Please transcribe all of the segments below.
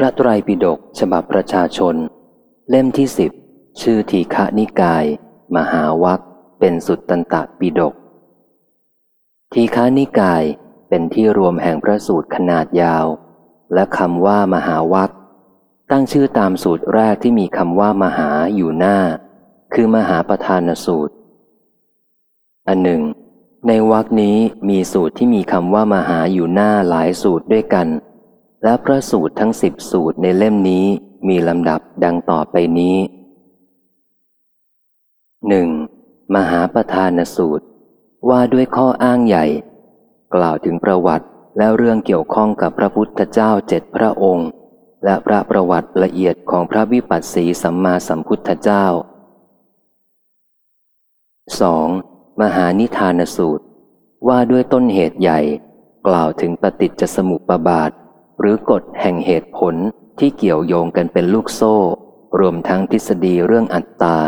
พระไตรปิฎกฉบับประชาชน เล่มที่สิบชื่อทีฆะนิกาย มหาวัคเป็นสุตตันตปิฎกทีฆานิกายเป็นที่รวมแห่งพระสูตรขนาดยาว และคำว่ามหาวัคตั้งชื่อตามสูตรแรกที่มีคำว่ามหาอยู่หน้า คือมหาประธานสูตร อันหนึ่ง ในวักนี้มีสูตรที่มีคำว่ามหาอยู่หน้าหลายสูตรด้วยกัน และพระสูตรทั้งสิบสูตรในเล่มนี้มีลำดับดังต่อไปนี้หนึ่งมหาประธานสูตร ว่าด้วยข้ออ้างใหญ่ กล่าวถึงประวัติและเรื่องเกี่ยวข้องกับพระพุทธเจ้าเจ็ดพระองค์ และพระประวัติละเอียดของพระวิปัสสีสัมมาสัมพุทธเจ้า 2. มหานิทานสูตร ว่าด้วยต้นเหตุใหญ่ กล่าวถึงปฏิจจสมุปบาท หรือกฎแห่งเหตุผลที่เกี่ยวโยงกันเป็นลูกโซ่ รวมทั้งทฤษฎีเรื่องอัตตา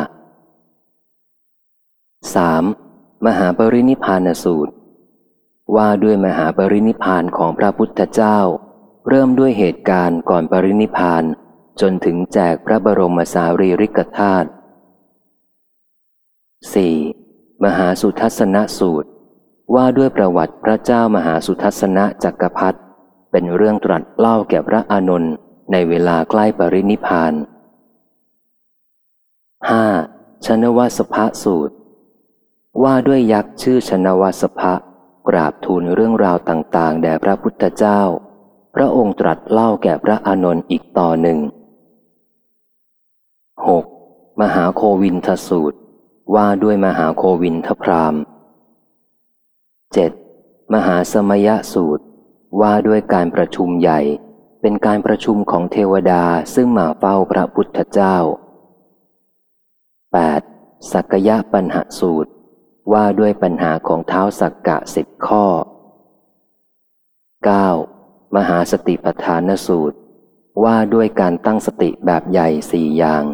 3. มหาปรินิพานสูตร ว่าด้วยมหาปรินิพานของพระพุทธเจ้า เริ่มด้วยเหตุการณ์ก่อนปรินิพานจนถึงแจกพระบรมสารีริกธาตุ 4. มหาสุทัศนสูตร ว่าด้วยประวัติพระเจ้ามหาสุทัศนจักรพรรดิ เป็นเรื่องตรัสเล่าแก่พระอานนท์ในเวลาใกล้ปรินิพาน 5. ชนวสภสูตร ว่าด้วยยักษ์ชื่อชนวสภะกราบทูลเรื่องราวต่างๆ แด่พระพุทธเจ้า พระองค์ตรัสเล่าแก่พระอานนท์อีกต่อหนึ่ง 6. มหาโควินทสูตร ว่าด้วยมหาโควินทพราม 7. มหาสมยสูตร ว่าด้วยการประชุมใหญ่ เป็นการประชุมของเทวดาซึ่งมาเฝ้าพระพุทธเจ้า 8. สักยะปัญหาสูตร ว่าด้วยปัญหาของเท้าสักกะสิบข้อ 9. มหาสติปัฏฐานสูตร ว่าด้วยการตั้งสติแบบใหญ่สี่อย่าง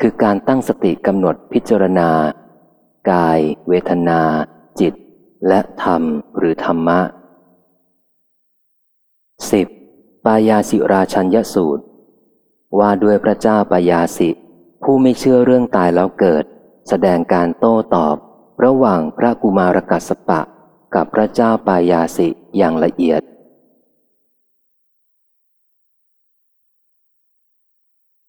คือการตั้งสติกำหนดพิจารณา กาย เวทนา จิต และธรรมหรือธรรมะ 10. ปายาสิราชัญญสูตร ว่าด้วยพระเจ้าปายาสิ ผู้ไม่เชื่อเรื่องตายแล้วเกิด แสดงการโต้ตอบ ระหว่างพระกุมารกัสปะ กับพระเจ้าปายาสิอย่างละเอียด